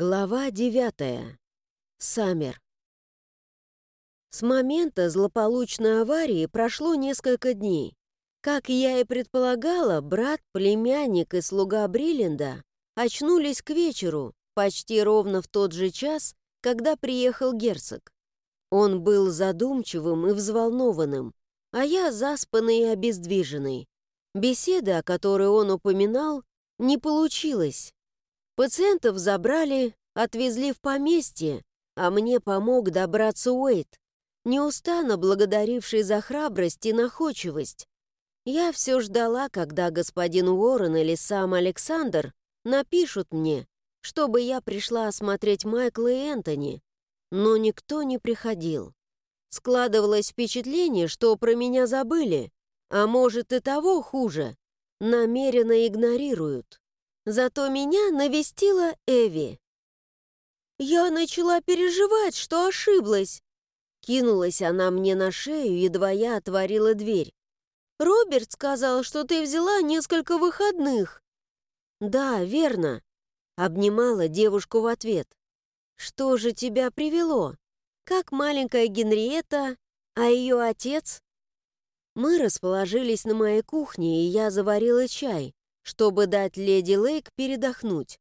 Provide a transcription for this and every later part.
Глава девятая. Саммер. С момента злополучной аварии прошло несколько дней. Как я и предполагала, брат, племянник и слуга Бриллинда очнулись к вечеру, почти ровно в тот же час, когда приехал герцог. Он был задумчивым и взволнованным, а я заспанный и обездвиженный. Беседа, о которой он упоминал, не получилась. Пациентов забрали, отвезли в поместье, а мне помог добраться Уэйт, неустанно благодаривший за храбрость и находчивость. Я все ждала, когда господин Уоррен или сам Александр напишут мне, чтобы я пришла осмотреть Майкла и Энтони, но никто не приходил. Складывалось впечатление, что про меня забыли, а может и того хуже, намеренно игнорируют. Зато меня навестила Эви. Я начала переживать, что ошиблась. Кинулась она мне на шею, едва я отворила дверь. «Роберт сказал, что ты взяла несколько выходных». «Да, верно», — обнимала девушку в ответ. «Что же тебя привело? Как маленькая Генриетта, а ее отец?» Мы расположились на моей кухне, и я заварила чай, чтобы дать леди Лейк передохнуть.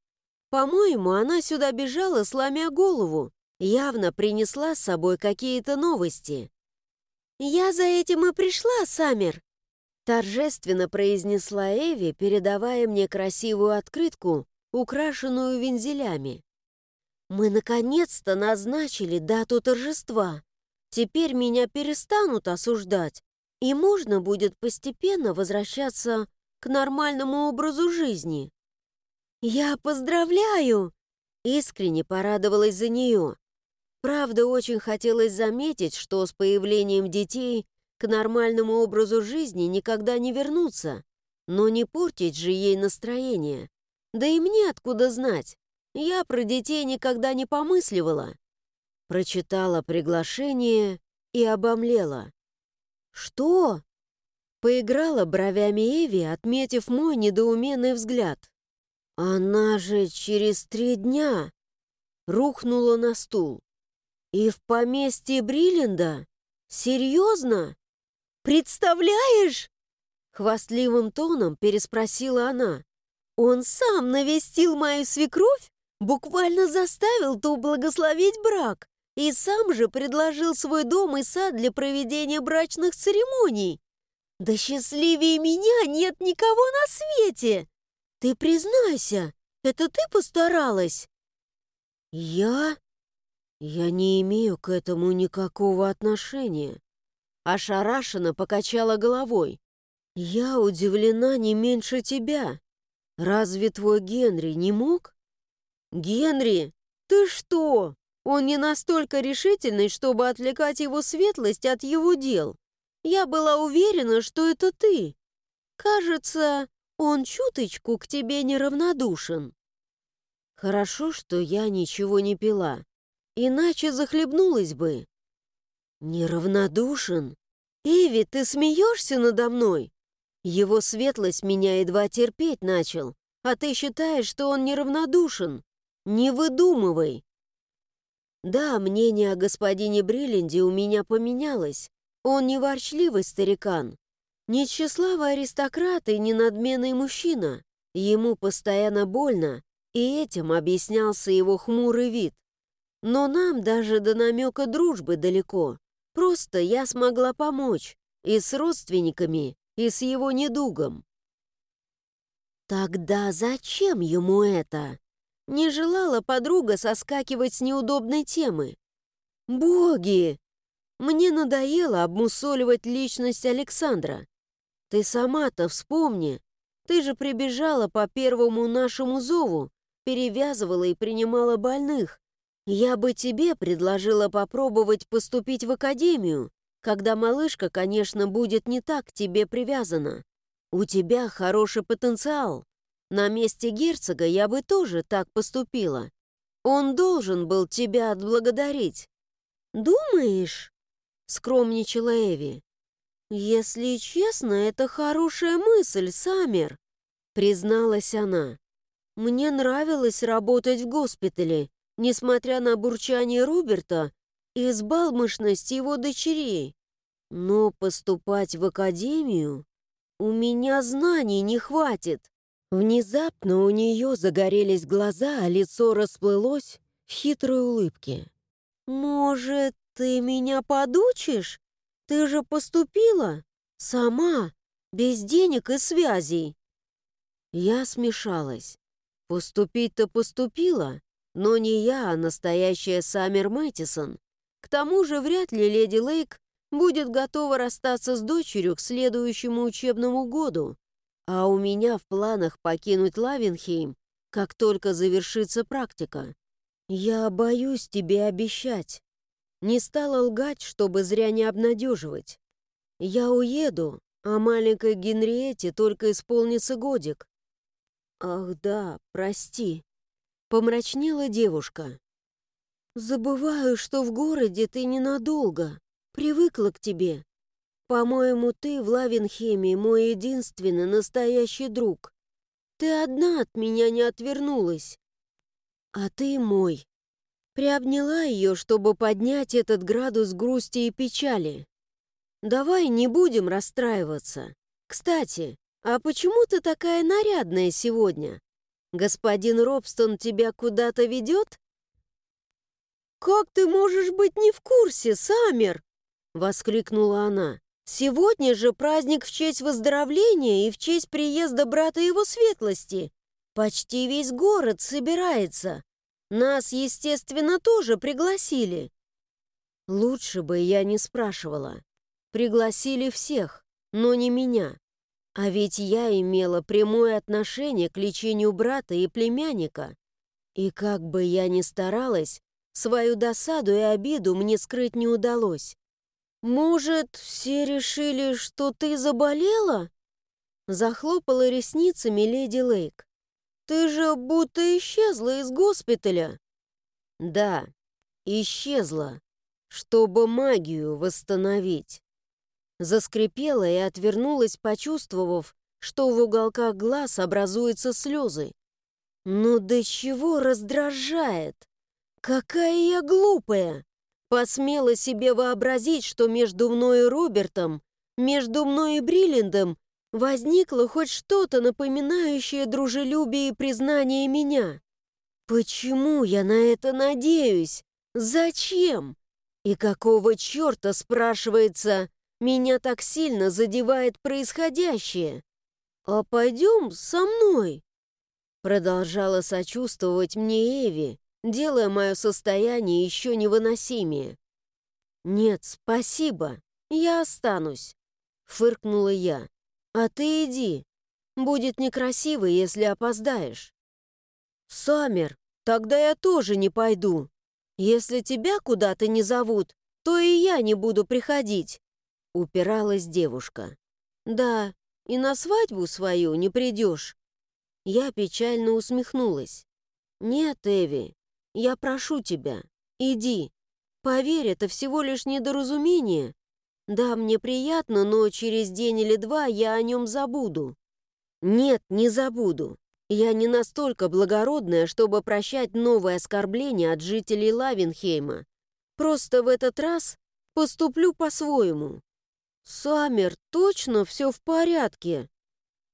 По-моему, она сюда бежала, сломя голову, явно принесла с собой какие-то новости. «Я за этим и пришла, Саммер», торжественно произнесла Эви, передавая мне красивую открытку, украшенную вензелями. «Мы наконец-то назначили дату торжества. Теперь меня перестанут осуждать, и можно будет постепенно возвращаться к нормальному образу жизни. «Я поздравляю!» Искренне порадовалась за нее. Правда, очень хотелось заметить, что с появлением детей к нормальному образу жизни никогда не вернуться, но не портить же ей настроение. Да и мне откуда знать? Я про детей никогда не помысливала. Прочитала приглашение и обомлела. «Что?» Поиграла бровями Эви, отметив мой недоуменный взгляд. «Она же через три дня!» Рухнула на стул. «И в поместье Бриллинда? Серьезно? Представляешь?» Хвастливым тоном переспросила она. «Он сам навестил мою свекровь, буквально заставил ту благословить брак и сам же предложил свой дом и сад для проведения брачных церемоний. «Да счастливее меня нет никого на свете! Ты признайся, это ты постаралась?» «Я? Я не имею к этому никакого отношения». Ошарашенно покачала головой. «Я удивлена не меньше тебя. Разве твой Генри не мог?» «Генри, ты что? Он не настолько решительный, чтобы отвлекать его светлость от его дел. Я была уверена, что это ты. Кажется, он чуточку к тебе неравнодушен. Хорошо, что я ничего не пила, иначе захлебнулась бы. Неравнодушен? Эви, ты смеешься надо мной? Его светлость меня едва терпеть начал, а ты считаешь, что он неравнодушен? Не выдумывай. Да, мнение о господине Бриллинде у меня поменялось, он не ворчливый старикан, не тщеславый аристократ и не надменный мужчина. Ему постоянно больно, и этим объяснялся его хмурый вид. Но нам даже до намека дружбы далеко. Просто я смогла помочь и с родственниками, и с его недугом. Тогда зачем ему это? Не желала подруга соскакивать с неудобной темы. «Боги! Мне надоело обмусоливать личность Александра. Ты сама-то вспомни. Ты же прибежала по первому нашему зову, перевязывала и принимала больных. Я бы тебе предложила попробовать поступить в академию, когда малышка, конечно, будет не так к тебе привязана. У тебя хороший потенциал. На месте герцога я бы тоже так поступила. Он должен был тебя отблагодарить. Думаешь? Скромничала Эви. «Если честно, это хорошая мысль, Саммер», — призналась она. Мне нравилось работать в госпитале, несмотря на бурчание Роберта и сбалмошность его дочерей. Но поступать в академию у меня знаний не хватит. Внезапно у нее загорелись глаза, а лицо расплылось в хитрой улыбке. «Может, ты меня подучишь? Ты же поступила сама, без денег и связей». Я смешалась. Поступить-то поступила, но не я, а настоящая Саммер Мэттисон. К тому же вряд ли леди Лейк будет готова расстаться с дочерью к следующему учебному году. А у меня в планах покинуть Лавенхейм, как только завершится практика. Я боюсь тебе обещать. Не стала лгать, чтобы зря не обнадеживать. Я уеду, а маленькой Генриете только исполнится годик. «Ах да, прости», — помрачнела девушка. «Забываю, что в городе ты ненадолго. Привыкла к тебе. По-моему, ты в Лавенхеме мой единственный настоящий друг. Ты одна от меня не отвернулась. А ты мой». Приобняла ее, чтобы поднять этот градус грусти и печали. «Давай не будем расстраиваться. Кстати, «А почему ты такая нарядная сегодня? Господин Робстон тебя куда-то ведет?» «Как ты можешь быть не в курсе, Саммер?» — воскликнула она. «Сегодня же праздник в честь выздоровления и в честь приезда брата его светлости. Почти весь город собирается. Нас, естественно, тоже пригласили». Лучше бы я не спрашивала. Пригласили всех, но не меня. А ведь я имела прямое отношение к лечению брата и племянника. И как бы я ни старалась, свою досаду и обиду мне скрыть не удалось. «Может, все решили, что ты заболела?» Захлопала ресницами леди Лейк. «Ты же будто исчезла из госпиталя». «Да, исчезла, чтобы магию восстановить». Заскрипела и отвернулась, почувствовав, что в уголках глаз образуются слезы. «Ну до чего раздражает! Какая я глупая! Посмела себе вообразить, что между мной и Робертом, между мной и Бриллиндом возникло хоть что-то напоминающее дружелюбие и признание меня. Почему я на это надеюсь? Зачем? И какого черта, спрашивается, меня так сильно задевает происходящее. А пойдем со мной. Продолжала сочувствовать мне Эви, делая мое состояние еще невыносимее. «Нет, спасибо, я останусь», — фыркнула я. «А ты иди, будет некрасиво, если опоздаешь». «Саммер, тогда я тоже не пойду. Если тебя куда-то не зовут, то и я не буду приходить». Упиралась девушка. «Да, и на свадьбу свою не придешь». Я печально усмехнулась. «Нет, Эви, я прошу тебя, иди. Поверь, это всего лишь недоразумение. Да, мне приятно, но через день или два я о нем забуду». «Нет, не забуду. Я не настолько благородная, чтобы прощать новые оскорбления от жителей Лавенхейма. Просто в этот раз поступлю по-своему. «Саммер, точно все в порядке?»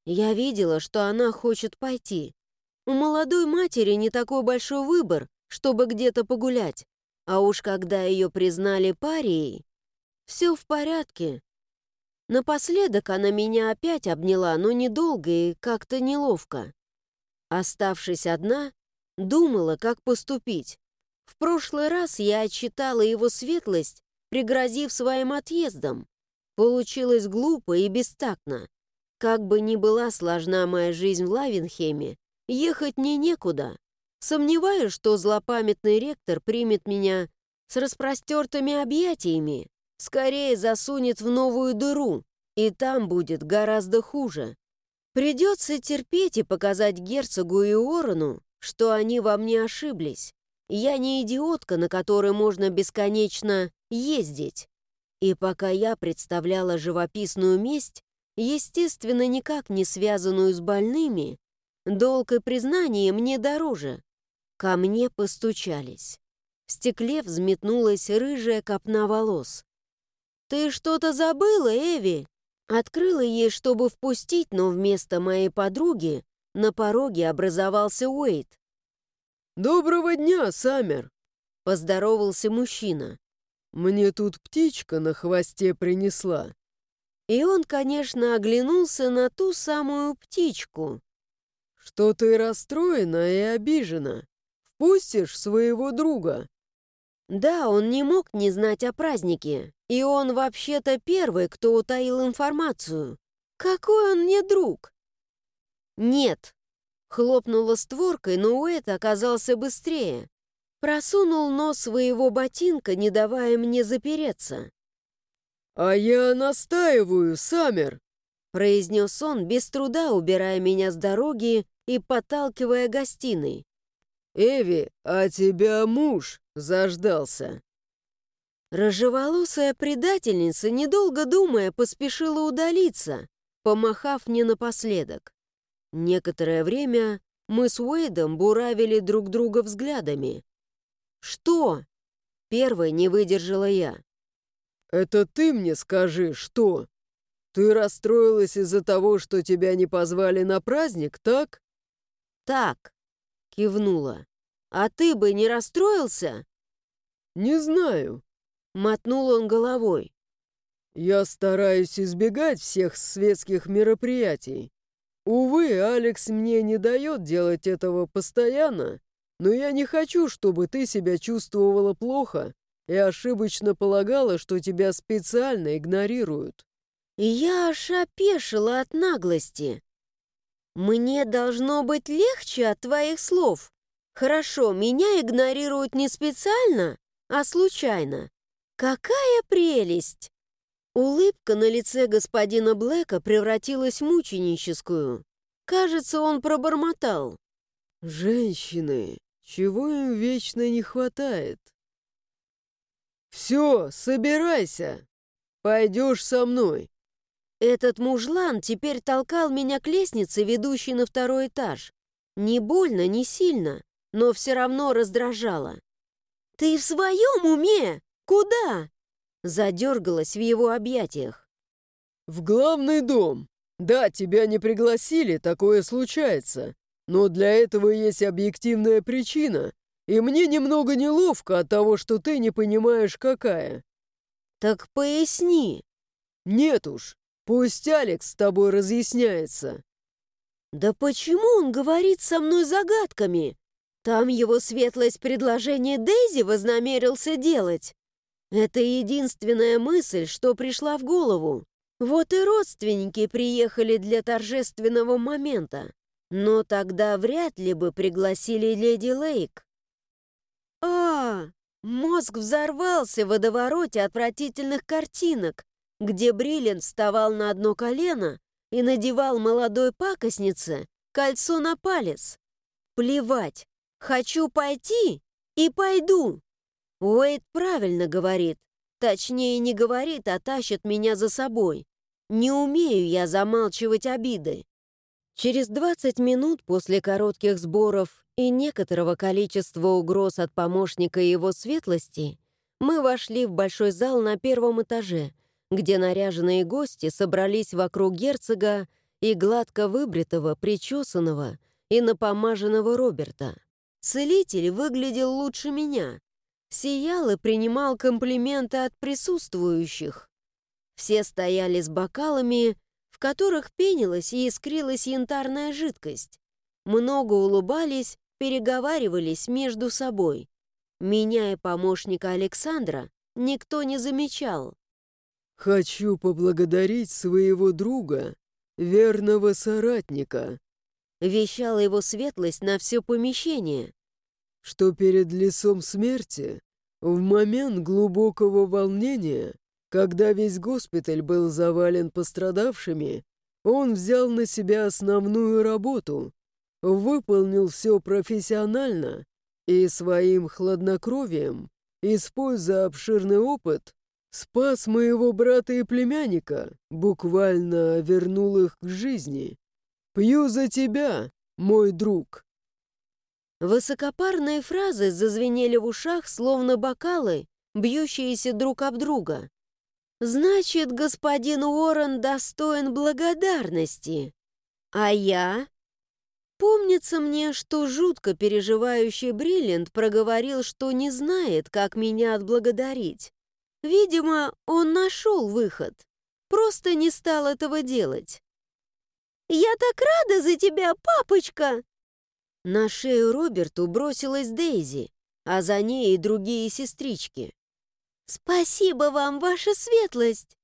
Я видела, что она хочет пойти. У молодой матери не такой большой выбор, чтобы где-то погулять. А уж когда ее признали парией, все в порядке. Напоследок она меня опять обняла, но недолго и как-то неловко. Оставшись одна, думала, как поступить. В прошлый раз я отчитала его светлость, пригрозив своим отъездом. Получилось глупо и бестактно. Как бы ни была сложна моя жизнь в Лавенхеме, ехать мне некуда. Сомневаюсь, что злопамятный ректор примет меня с распростертыми объятиями, скорее засунет в новую дыру, и там будет гораздо хуже. Придется терпеть и показать герцогу и Орону, что они во мне ошиблись. Я не идиотка, на которой можно бесконечно ездить. И пока я представляла живописную месть, естественно, никак не связанную с больными, Долг и признание мне дороже. Ко мне постучались. В стекле взметнулась рыжая копна волос. «Ты что-то забыла, Эви?» Открыла ей, чтобы впустить, но вместо моей подруги на пороге образовался Уэйт. «Доброго дня, Саммер!» — поздоровался мужчина. «Мне тут птичка на хвосте принесла». И он, конечно, оглянулся на ту самую птичку. «Что ты расстроена и обижена? Впустишь своего друга?» Да, он не мог не знать о празднике, и он вообще-то первый, кто утаил информацию. Какой он мне друг? Нет, Хлопнула створкой, но Уэт оказался быстрее. Просунул нос своего ботинка, не давая мне запереться. «А я настаиваю, Саммер!» произнес он, без труда убирая меня с дороги и подталкивая гостиной. «Эви, а тебя муж заждался!» Рыжеволосая предательница, недолго думая, поспешила удалиться, помахав мне напоследок. Некоторое время мы с Уэйдом буравили друг друга взглядами. «Что?» — первой не выдержала я. «Это ты мне скажи, что? Ты расстроилась из-за того, что тебя не позвали на праздник, так?» «Так», — кивнула. «А ты бы не расстроился?» «Не знаю», — мотнул он головой. «Я стараюсь избегать всех светских мероприятий. Увы, Алекс мне не дает делать этого постоянно, но я не хочу, чтобы ты себя чувствовала плохо и ошибочно полагала, что тебя специально игнорируют. Я аж опешила от наглости. Мне должно быть легче от твоих слов. Хорошо, меня игнорируют не специально, а случайно. Какая прелесть! Улыбка на лице господина Блэка превратилась в мученическую. Кажется, он пробормотал. «Женщины, чего им вечно не хватает?» «Все, собирайся! Пойдешь со мной!» Этот мужлан теперь толкал меня к лестнице, ведущей на второй этаж. Не больно, не сильно, но все равно раздражало. «Ты в своем уме? Куда?» задергалась в его объятиях. «В главный дом. Да, тебя не пригласили, такое случается. Но для этого есть объективная причина, и мне немного неловко от того, что ты не понимаешь, какая». «Так поясни». «Нет уж, пусть Алекс с тобой разъясняется». «Да почему он говорит со мной загадками? Там его светлость предложение Дейзи вознамерился делать». Это единственная мысль, что пришла в голову. Вот и родственники приехали для торжественного момента. Но тогда вряд ли бы пригласили леди Лейк. А, мозг взорвался в водовороте отвратительных картинок, где Бриллиан вставал на одно колено и надевал молодой пакостнице кольцо на палец. Плевать, хочу пойти и пойду. Уэйд правильно говорит. Точнее, не говорит, а тащит меня за собой. Не умею я замалчивать обиды. Через 20 минут после коротких сборов и некоторого количества угроз от помощника его светлости мы вошли в большой зал на первом этаже, где наряженные гости собрались вокруг герцога и гладко выбритого, причесанного и напомаженного Роберта. Целитель выглядел лучше меня, сиял и принимал комплименты от присутствующих. Все стояли с бокалами, в которых пенилась и искрилась янтарная жидкость. Много улыбались, переговаривались между собой. Меня и помощника Александра никто не замечал. «Хочу поблагодарить своего друга, верного соратника», вещала его светлость на все помещение что перед лицом смерти, в момент глубокого волнения, когда весь госпиталь был завален пострадавшими, он взял на себя основную работу, выполнил все профессионально и своим хладнокровием, используя обширный опыт, спас моего брата и племянника, буквально вернул их к жизни. Пью за тебя, мой друг». Высокопарные фразы зазвенели в ушах, словно бокалы, бьющиеся друг об друга. «Значит, господин Уоррен достоин благодарности. А я?» Помнится мне, что жутко переживающий Бриллиант проговорил, что не знает, как меня отблагодарить. Видимо, он нашел выход, просто не стал этого делать. «Я так рада за тебя, папочка!» На шею Роберту бросилась Дейзи, а за ней и другие сестрички. «Спасибо вам, ваша светлость!»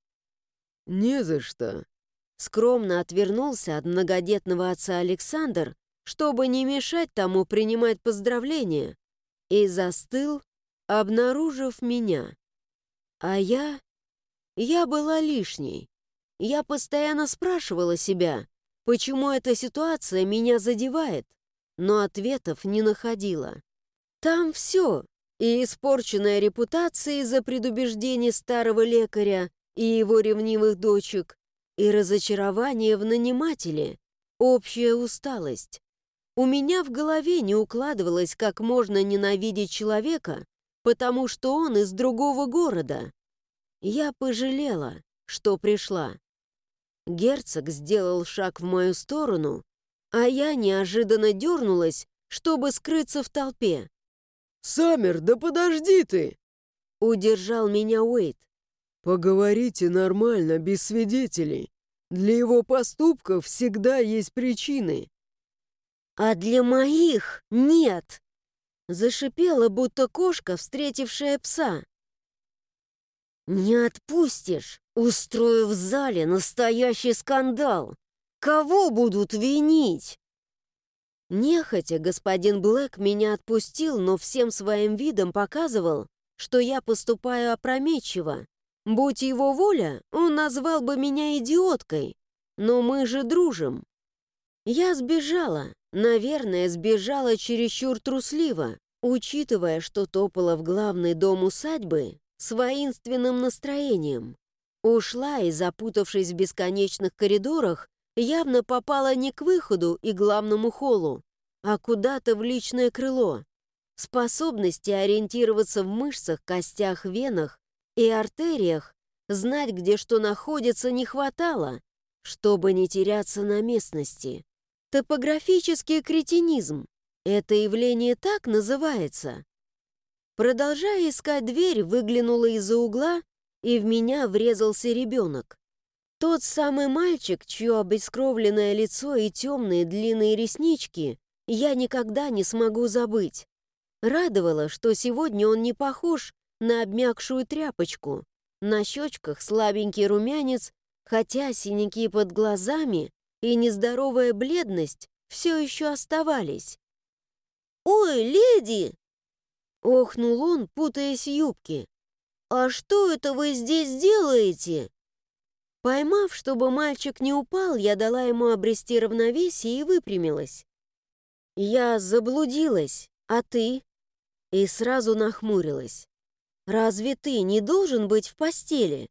«Не за что!» Скромно отвернулся от многодетного отца Александр, чтобы не мешать тому принимать поздравления, и застыл, обнаружив меня. А я... Я была лишней. Я постоянно спрашивала себя, почему эта ситуация меня задевает, но ответов не находила. Там все, и испорченная репутация из-за предубеждений старого лекаря и его ревнивых дочек, и разочарование в нанимателе, общая усталость. У меня в голове не укладывалось, как можно ненавидеть человека, потому что он из другого города. Я пожалела, что пришла. Герцог сделал шаг в мою сторону, а я неожиданно дернулась, чтобы скрыться в толпе. «Саммер, да подожди ты!» Удержал меня Уэйт. «Поговорите нормально, без свидетелей. Для его поступков всегда есть причины». «А для моих нет!» Зашипела, будто кошка, встретившая пса. «Не отпустишь, устрою в зале настоящий скандал. Кого будут винить?» Нехотя господин Блэк меня отпустил, но всем своим видом показывал, что я поступаю опрометчиво. Будь его воля, он назвал бы меня идиоткой. Но мы же дружим. Я сбежала. Наверное, сбежала чересчур трусливо, учитывая, что топала в главный дом усадьбы с воинственным настроением. Ушла и, запутавшись в бесконечных коридорах, явно попала не к выходу и главному холлу, а куда-то в личное крыло. Способности ориентироваться в мышцах, костях, венах и артериях, знать, где что находится, не хватало, чтобы не теряться на местности. Топографический кретинизм. Это явление так называется. Продолжая искать дверь, выглянула из-за угла, и в меня врезался ребенок. Тот самый мальчик, чье обескровленное лицо и темные длинные реснички я никогда не смогу забыть. Радовало, что сегодня он не похож на обмякшую тряпочку. На щечках слабенький румянец, хотя синяки под глазами и нездоровая бледность все еще оставались. «Ой, леди!» — охнул он, путаясь в юбке. «А что это вы здесь делаете?» Поймав, чтобы мальчик не упал, я дала ему обрести равновесие и выпрямилась. «Я заблудилась, а ты?» И сразу нахмурилась. «Разве ты не должен быть в постели?»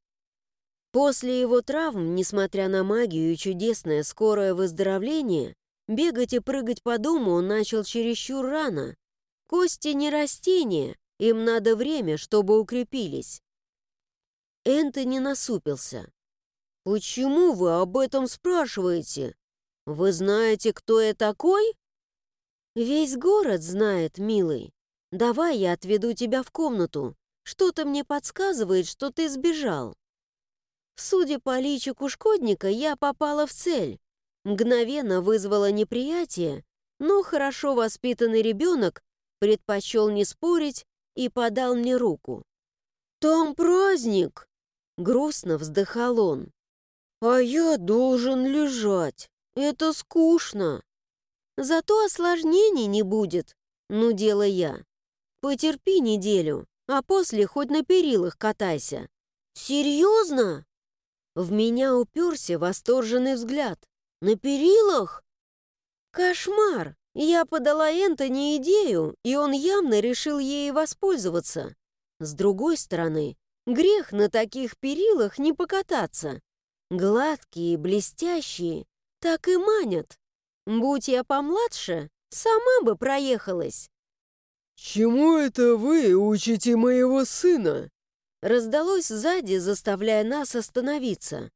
После его травм, несмотря на магию и чудесное скорое выздоровление, бегать и прыгать по дому он начал чересчур рано. Кости не растения, им надо время, чтобы укрепились. Энтони насупился. «Почему вы об этом спрашиваете? Вы знаете, кто я такой?» «Весь город знает, милый. Давай я отведу тебя в комнату. Что-то мне подсказывает, что ты сбежал». Судя по личику шкодника, я попала в цель. Мгновенно вызвала неприятие, но хорошо воспитанный ребенок предпочел не спорить и подал мне руку. «Там праздник!» — грустно вздыхал он. «А я должен лежать. Это скучно. Зато осложнений не будет, ну дело я. Потерпи неделю, а после хоть на перилах катайся». «Серьезно?» В меня уперся восторженный взгляд. «На перилах?» «Кошмар! Я подала Энтони идею, и он явно решил ей воспользоваться. С другой стороны, грех на таких перилах не покататься. Гладкие, блестящие, так и манят. Будь я помладше, сама бы проехалась. «Чему это вы учите моего сына?» Раздалось сзади, заставляя нас остановиться.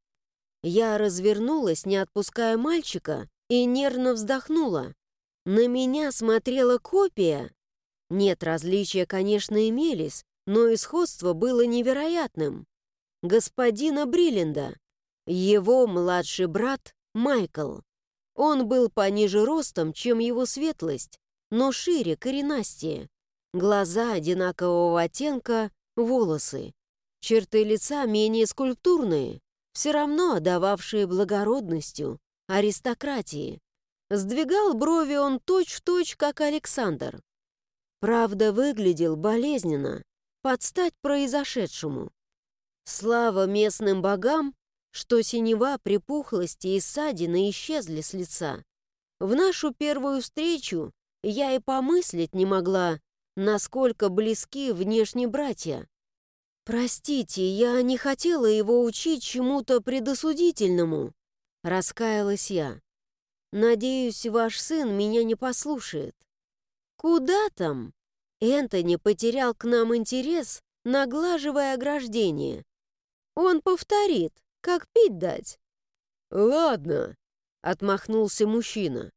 Я развернулась, не отпуская мальчика, и нервно вздохнула. На меня смотрела копия. Нет, различия, конечно, имелись, но и сходство было невероятным. Господина Бриллинда, его младший брат Майкл. Он был пониже ростом, чем его светлость, но шире, коренастее. Глаза одинакового оттенка, волосы. Черты лица менее скульптурные, все равно отдававшие благородностью, аристократии. Сдвигал брови он точь-в-точь, точь, как Александр. Правда, выглядел болезненно, под стать произошедшему. Слава местным богам, что синева, припухлости и ссадины исчезли с лица. В нашу первую встречу я и помыслить не могла, насколько близки внешне братья. «Простите, я не хотела его учить чему-то предосудительному», — раскаялась я. «Надеюсь, ваш сын меня не послушает». «Куда там?» Энтони потерял к нам интерес, наглаживая ограждение. «Он повторит, как пить дать». «Ладно», — отмахнулся мужчина.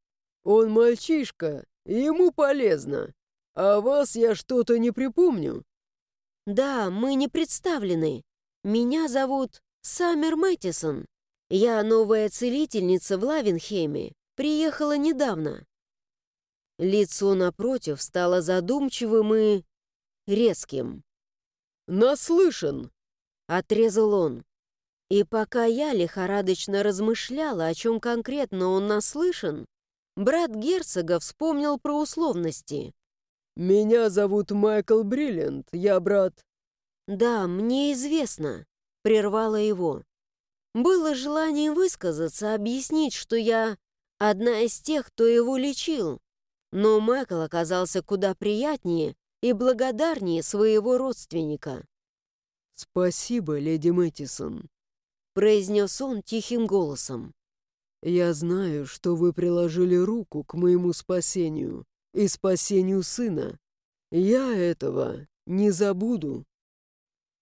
«Он мальчишка, ему полезно. А вас я что-то не припомню». «Да, мы не представлены. Меня зовут Саммер Мэттисон. Я новая целительница в Лавенхеме. Приехала недавно». Лицо напротив стало задумчивым и... резким. «Наслышан!» — отрезал он. И пока я лихорадочно размышляла, о чем конкретно он наслышан, брат герцога вспомнил про условности. «Меня зовут Майкл Бриллиант, я брат...» «Да, мне известно», — прервала его. Было желание высказаться, объяснить, что я одна из тех, кто его лечил. Но Майкл оказался куда приятнее и благодарнее своего родственника. «Спасибо, леди Мэттисон», — произнес он тихим голосом. «Я знаю, что вы приложили руку к моему спасению и спасению сына. Я этого не забуду».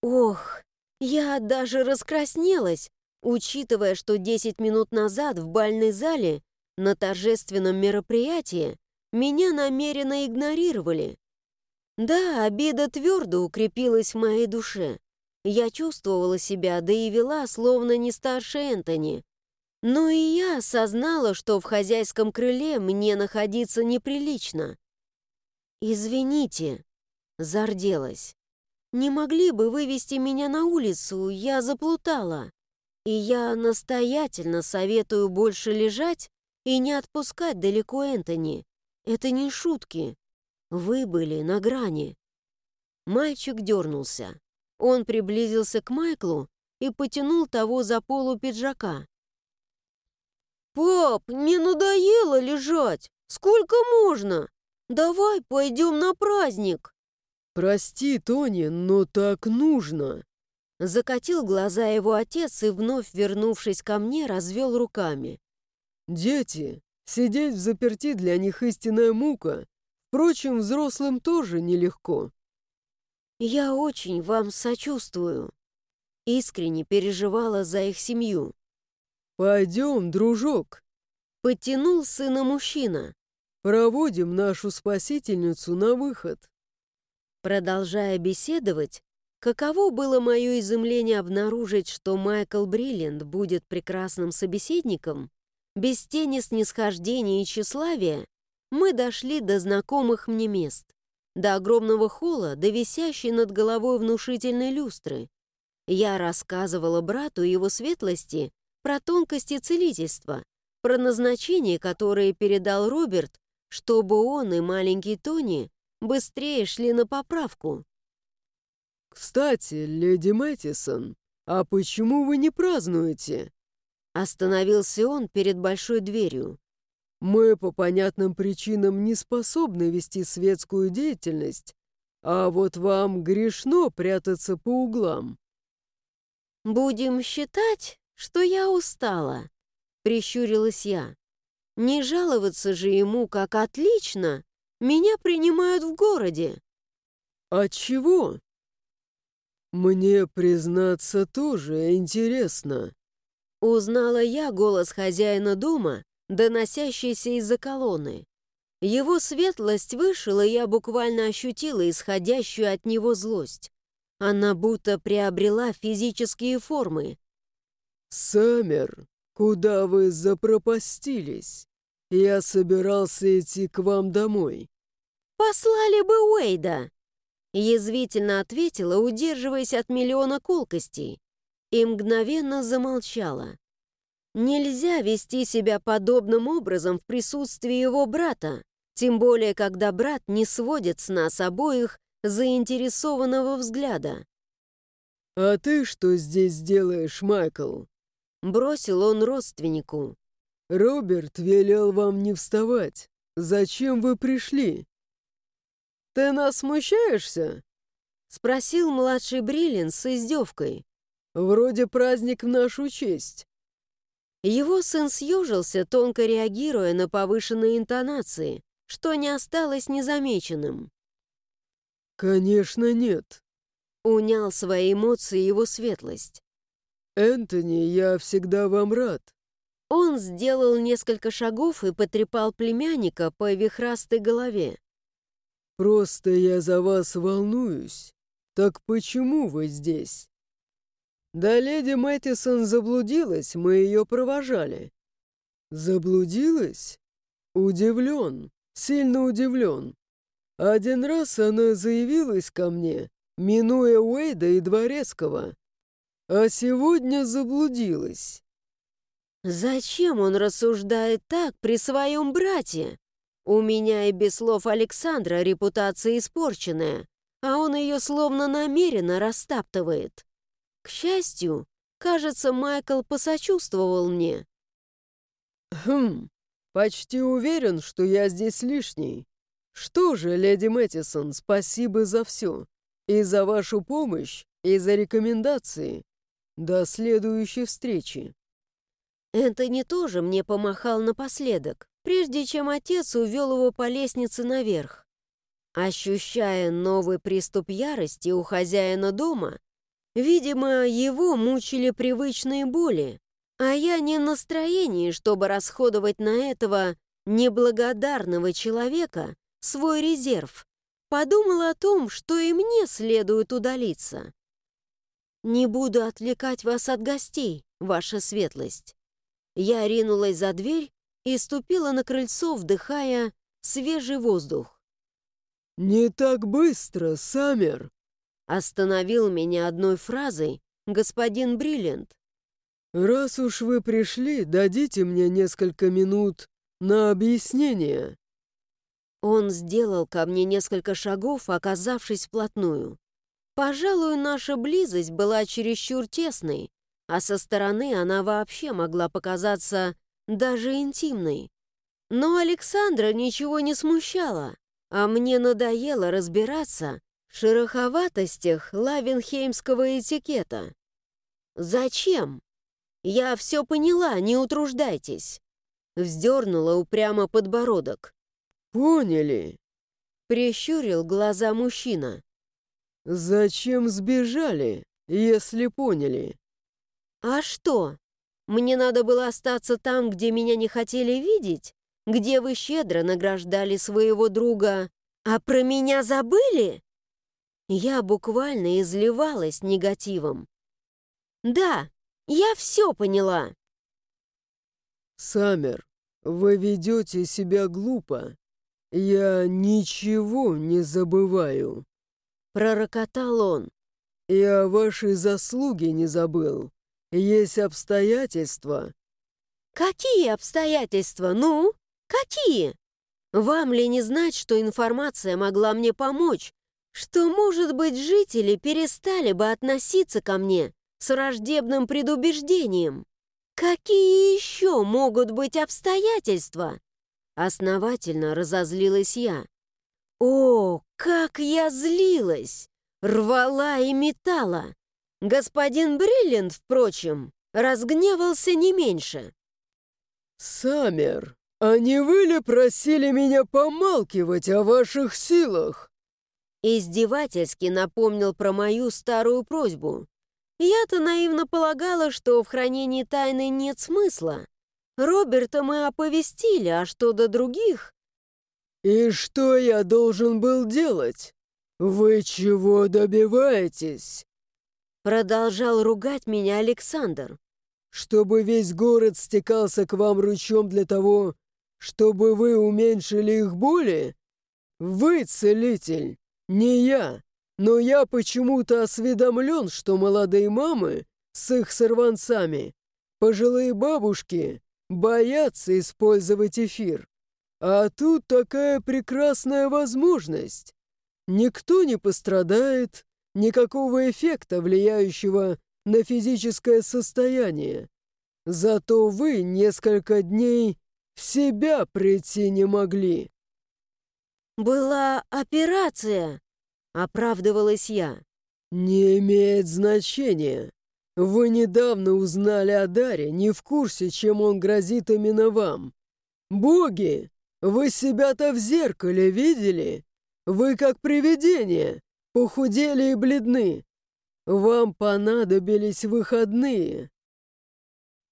Ох, я даже раскраснелась, учитывая, что 10 минут назад в бальной зале на торжественном мероприятии меня намеренно игнорировали. Да, обида твердо укрепилась в моей душе. Я чувствовала себя, да и вела, словно не старше Энтони. Но и я осознала, что в хозяйском крыле мне находиться неприлично. «Извините», — зарделась. «Не могли бы вывести меня на улицу? Я заплутала. И я настоятельно советую больше лежать и не отпускать далеко Энтони. Это не шутки. Вы были на грани». Мальчик дернулся. Он приблизился к Майклу и потянул того за полу пиджака. «Пап, не надоело лежать? Сколько можно? Давай пойдем на праздник!» «Прости, Тони, но так нужно!» Закатил глаза его отец и, вновь вернувшись ко мне, развел руками. «Дети, сидеть в заперти для них истинная мука. Впрочем, взрослым тоже нелегко». «Я очень вам сочувствую». Искренне переживала за их семью. «Пойдем, дружок!» Подтянул сына мужчина. «Проводим нашу спасительницу на выход». Продолжая беседовать, каково было мое изумление обнаружить, что Майкл Бриллиант будет прекрасным собеседником, без тени снисхождения и тщеславия, мы дошли до знакомых мне мест, до огромного холла, до висящей над головой внушительной люстры. Я рассказывала брату его светлости про тонкости целительства, про назначение, которое передал Роберт, чтобы он и маленький Тони быстрее шли на поправку. «Кстати, леди Мэттисон, а почему вы не празднуете?» Остановился он перед большой дверью. «Мы по понятным причинам не способны вести светскую деятельность, а вот вам грешно прятаться по углам». «Будем считать, что я устала», — прищурилась я. Не жаловаться же ему, как отлично. Меня принимают в городе. От чего? Мне, признаться, тоже интересно. Узнала я голос хозяина дома, доносящийся из-за колонны. Его светлость вышел, и я буквально ощутила исходящую от него злость. Она будто приобрела физические формы. «Саммер, куда вы запропастились? Я собирался идти к вам домой». «Послали бы Уэйда!» Язвительно ответила, удерживаясь от миллиона колкостей, и мгновенно замолчала. Нельзя вести себя подобным образом в присутствии его брата, тем более, когда брат не сводит с нас обоих заинтересованного взгляда. «А ты что здесь делаешь, Майкл?» Бросил он родственнику. «Роберт велел вам не вставать. Зачем вы пришли?» «Ты нас смущаешься?» Спросил младший Бриллин с издевкой. «Вроде праздник в нашу честь». Его сын съежился, тонко реагируя на повышенные интонации, что не осталось незамеченным. «Конечно нет», — унял свои эмоции его светлость. «Энтони, я всегда вам рад». Он сделал несколько шагов и потрепал племянника по вихрастой голове. «Просто я за вас волнуюсь. Так почему вы здесь?» «Да леди Мэттисон заблудилась, мы ее провожали». «Заблудилась? Удивлен, сильно удивлен. Один раз она заявилась ко мне, минуя Уэйда и Дворецкого, а сегодня заблудилась». «Зачем он рассуждает так при своем брате? У меня и без слов Александра репутация испорченная, а он ее словно намеренно растаптывает». К счастью, кажется, Майкл посочувствовал мне. «Хм, почти уверен, что я здесь лишний. Что же, леди Мэттисон, спасибо за все. И за вашу помощь, и за рекомендации. До следующей встречи». Энтони тоже мне помахал напоследок, прежде чем отец увел его по лестнице наверх. Ощущая новый приступ ярости у хозяина дома, Видимо, его мучили привычные боли, а я не в настроении, чтобы расходовать на этого неблагодарного человека свой резерв. Подумал о том, что и мне следует удалиться. «Не буду отвлекать вас от гостей, ваша светлость». Я ринулась за дверь и ступила на крыльцо, вдыхая свежий воздух. «Не так быстро, Саммер!» Остановил меня одной фразой господин Бриллиант. «Раз уж вы пришли, дадите мне несколько минут на объяснение». Он сделал ко мне несколько шагов, оказавшись вплотную. Пожалуй, наша близость была чересчур тесной, а со стороны она вообще могла показаться даже интимной. Но Александра ничего не смущала, а мне надоело разбираться, шероховатостях лавенхеймского этикета. «Зачем? Я все поняла, не утруждайтесь!» Вздернула упрямо подбородок. «Поняли!» Прищурил глаза мужчина. «Зачем сбежали, если поняли?» «А что? Мне надо было остаться там, где меня не хотели видеть? Где вы щедро награждали своего друга, а про меня забыли?» Я буквально изливалась негативом. «Да, я все поняла!» «Саммер, вы ведете себя глупо. Я ничего не забываю!» Пророкотал он. «И о вашей заслуге не забыл. Есть обстоятельства». «Какие обстоятельства? Ну, какие? Вам ли не знать, что информация могла мне помочь, что, может быть, жители перестали бы относиться ко мне с враждебным предубеждением. Какие еще могут быть обстоятельства? Основательно разозлилась я. О, как я злилась! Рвала и метала. Господин Бриллиант, впрочем, разгневался не меньше. «Саммер, «А не вы ли просили меня помалкивать о ваших силах?» Издевательски напомнил про мою старую просьбу. Я-то наивно полагала, что в хранении тайны нет смысла. Роберта мы оповестили, а что до других? «И что я должен был делать? Вы чего добиваетесь?» Продолжал ругать меня Александр. «Чтобы весь город стекался к вам ручьем для того, чтобы вы уменьшили их боли? Вы целитель, не я, но я почему-то осведомлен, что молодые мамы с их сорванцами, пожилые бабушки, боятся использовать эфир. А тут такая прекрасная возможность. Никто не пострадает, никакого эффекта, влияющего на физическое состояние. Зато вы несколько дней в себя прийти не могли. «Была операция», — оправдывалась я. «Не имеет значения. Вы недавно узнали о Даре, не в курсе, чем он грозит именно вам. Боги, вы себя-то в зеркале видели? Вы как привидение, похудели и бледны. Вам понадобились выходные».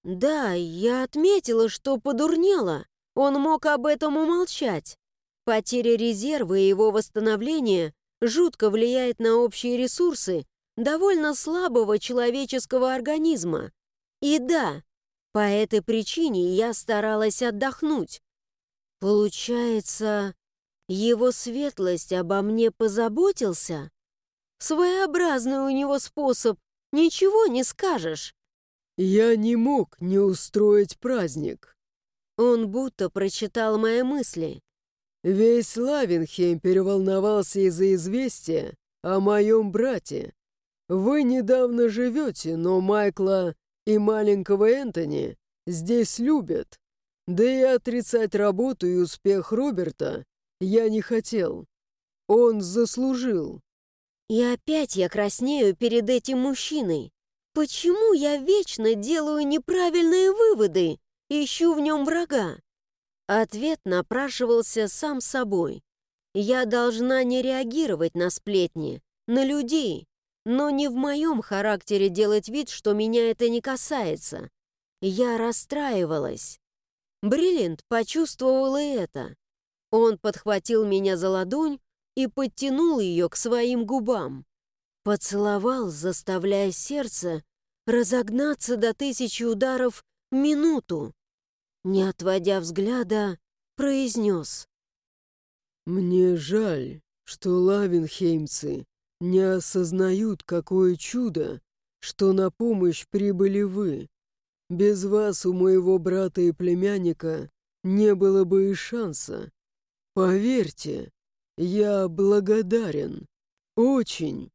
«Да, я отметила, что подурнела. Он мог об этом умолчать. Потеря резерва и его восстановление жутко влияет на общие ресурсы довольно слабого человеческого организма. И да, по этой причине я старалась отдохнуть. Получается, его светлость обо мне позаботился? Своеобразный у него способ, ничего не скажешь. «Я не мог не устроить праздник». Он будто прочитал мои мысли. «Весь Лавенхейм переволновался из-за известия о моем брате. Вы недавно живете, но Майкла и маленького Энтони здесь любят. Да и отрицать работу и успех Роберта я не хотел. Он заслужил». И опять я краснею перед этим мужчиной. Почему я вечно делаю неправильные выводы, ищу в нем врага? Ответ напрашивался сам собой. Я должна не реагировать на сплетни, на людей, но не в моем характере делать вид, что меня это не касается. Я расстраивалась. Бриллиант почувствовал и это. Он подхватил меня за ладонь и подтянул ее к своим губам. Поцеловал, заставляя сердце разогнаться до тысячи ударов минуту. Не отводя взгляда, произнес. «Мне жаль, что лавенхеймцы не осознают, какое чудо, что на помощь прибыли вы. Без вас у моего брата и племянника не было бы и шанса. Поверьте, я благодарен. Очень.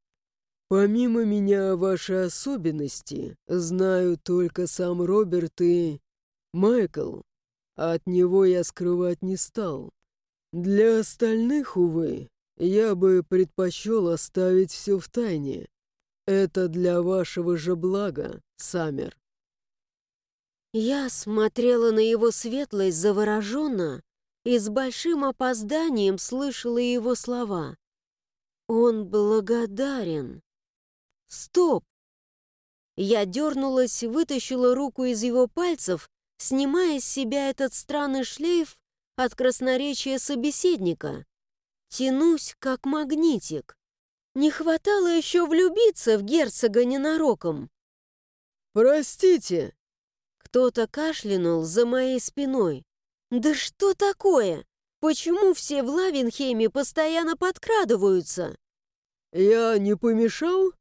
Помимо меня ваши особенности знаю только сам Роберт и Майкл. От него я скрывать не стал. Для остальных, увы, я бы предпочел оставить все в тайне. Это для вашего же блага, Саммер. Я смотрела на его светлость завороженно и с большим опозданием слышала его слова. «Он благодарен». «Стоп!» Я дернулась, вытащила руку из его пальцев, снимая с себя этот странный шлейф от красноречия собеседника. Тянусь, как магнитик. Не хватало еще влюбиться в герцога ненароком. «Простите!» Кто-то кашлянул за моей спиной. «Да что такое? Почему все в Лавенхейме постоянно подкрадываются?» «Я не помешал?»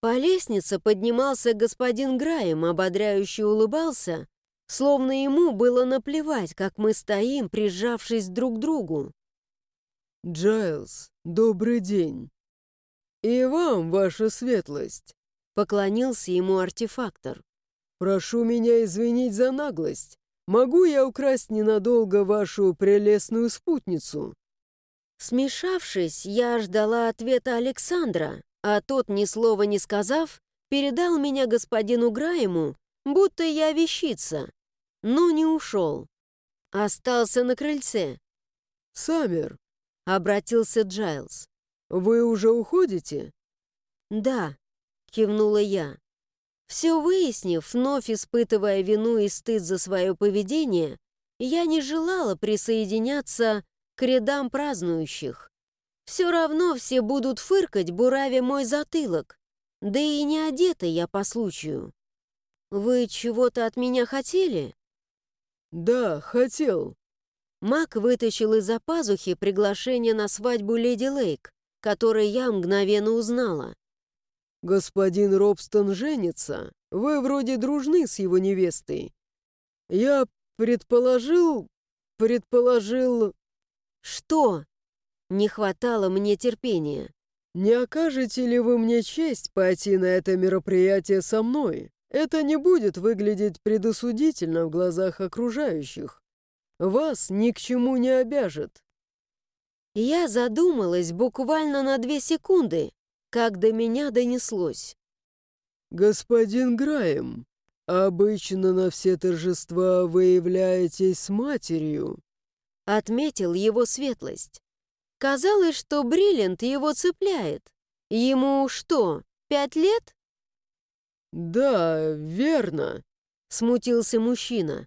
По лестнице поднимался господин Граем, ободряюще улыбался, словно ему было наплевать, как мы стоим, прижавшись друг к другу. «Джайлз, добрый день!» «И вам, ваша светлость!» — поклонился ему артефактор. «Прошу меня извинить за наглость. Могу я украсть ненадолго вашу прелестную спутницу?» Смешавшись, я ждала ответа Александра, а тот, ни слова не сказав, передал меня господину Граему, будто я вещица, но не ушел. остался на крыльце. «Саммер», — обратился Джайлз. «вы уже уходите?» «Да», — кивнула я. Все выяснив, вновь испытывая вину и стыд за свое поведение, я не желала присоединяться к рядам празднующих. Все равно все будут фыркать, буравя мой затылок. Да и не одета я по случаю. Вы чего-то от меня хотели? Да, хотел. Мак вытащил из-за пазухи приглашение на свадьбу Леди Лейк, которое я мгновенно узнала. «Господин Робстон женится. Вы вроде дружны с его невестой. Я предположил... предположил...» «Что?» Не хватало мне терпения. «Не окажете ли вы мне честь пойти на это мероприятие со мной? Это не будет выглядеть предосудительно в глазах окружающих. Вас ни к чему не обяжет». Я задумалась буквально на две секунды, как до меня донеслось. «Господин Граем, обычно на все торжества вы являетесь с матерью», — отметил его светлость. Казалось, что Бриллиант его цепляет. Ему что, пять лет? «Да, верно», — смутился мужчина.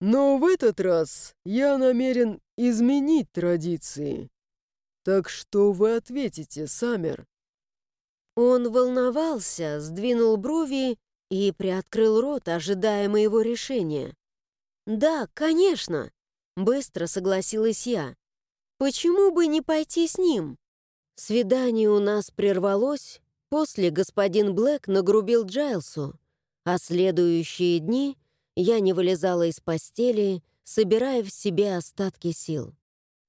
«Но в этот раз я намерен изменить традиции. Так что вы ответите, Саммер?» Он волновался, сдвинул брови и приоткрыл рот, ожидая моего решения. «Да, конечно», — быстро согласилась я. «Почему бы не пойти с ним?» Свидание у нас прервалось, после господин Блэк нагрубил Джайлсу, а следующие дни я не вылезала из постели, собирая в себе остатки сил.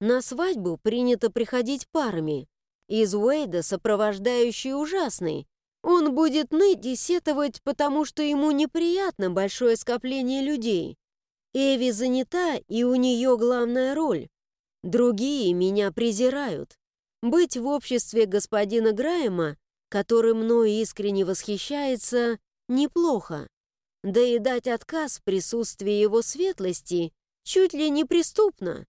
На свадьбу принято приходить парами, из Уэйда сопровождающий ужасный. Он будет ныть и сетовать, потому что ему неприятно большое скопление людей. Эви занята, и у нее главная роль. Другие меня презирают. Быть в обществе господина Грайма, который мной искренне восхищается, неплохо. Да и дать отказ в присутствии его светлости чуть ли не преступно.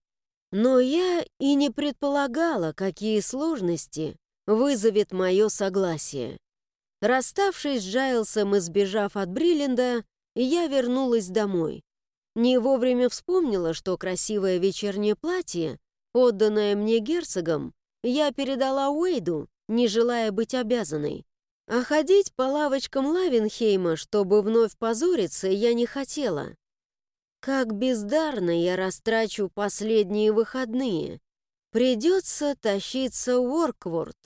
Но я и не предполагала, какие сложности вызовет мое согласие. Расставшись с Джайлсом и сбежав от Бриллинда, я вернулась домой. Не вовремя вспомнила, что красивое вечернее платье, отданное мне герцогом, я передала Уэйду, не желая быть обязанной. А ходить по лавочкам Лавенхейма, чтобы вновь позориться, я не хотела. Как бездарно я растрачу последние выходные. Придется тащиться в Уоркворд.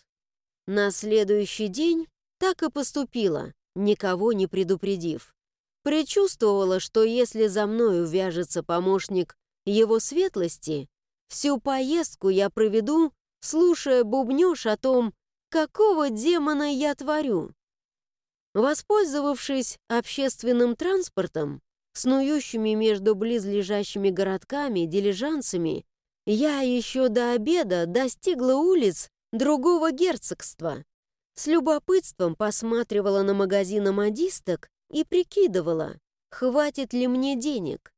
На следующий день так и поступила, никого не предупредив. Причувствовала, что если за мной увяжется помощник его светлости, всю поездку я проведу, слушая бубнёж о том, какого демона я творю. Воспользовавшись общественным транспортом, снующими между близлежащими городками, дилижансами, я еще до обеда достигла улиц другого герцогства. С любопытством посматривала на магазин модисток и прикидывала, хватит ли мне денег.